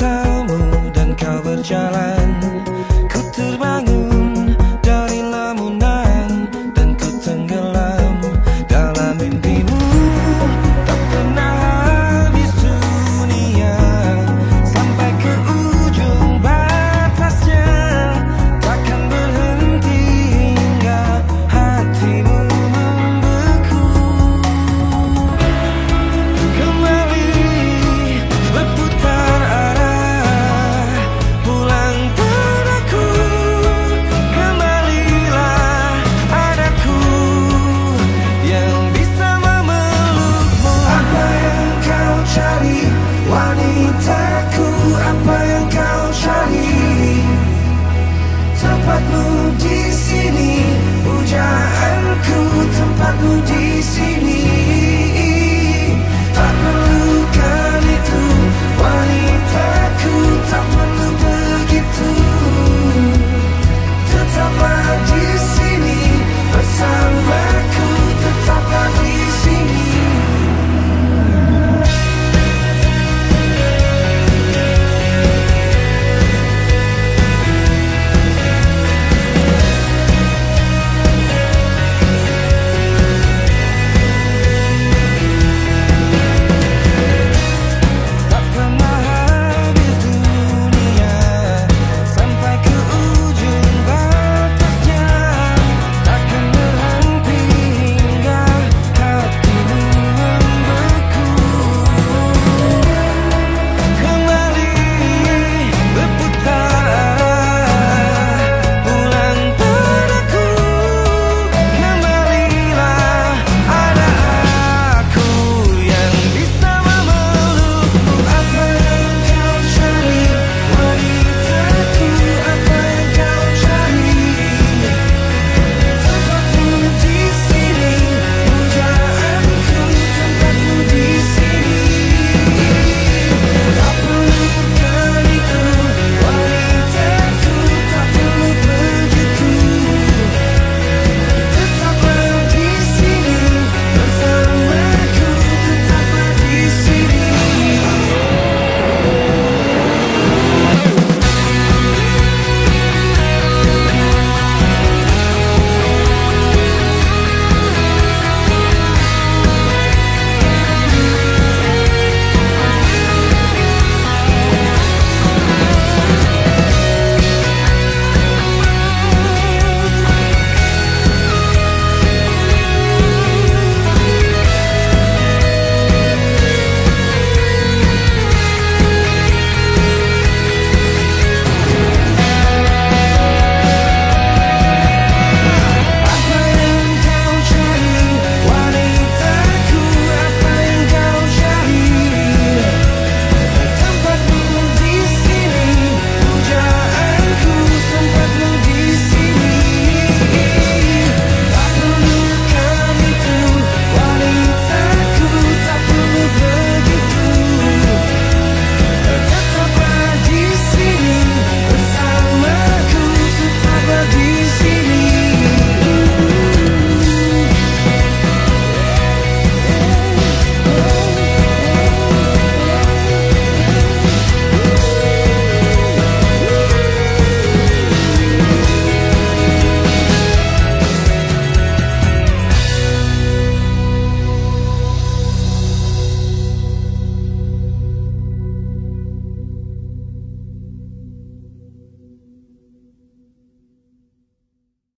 kamu dan kau berjalan. Aku di sini.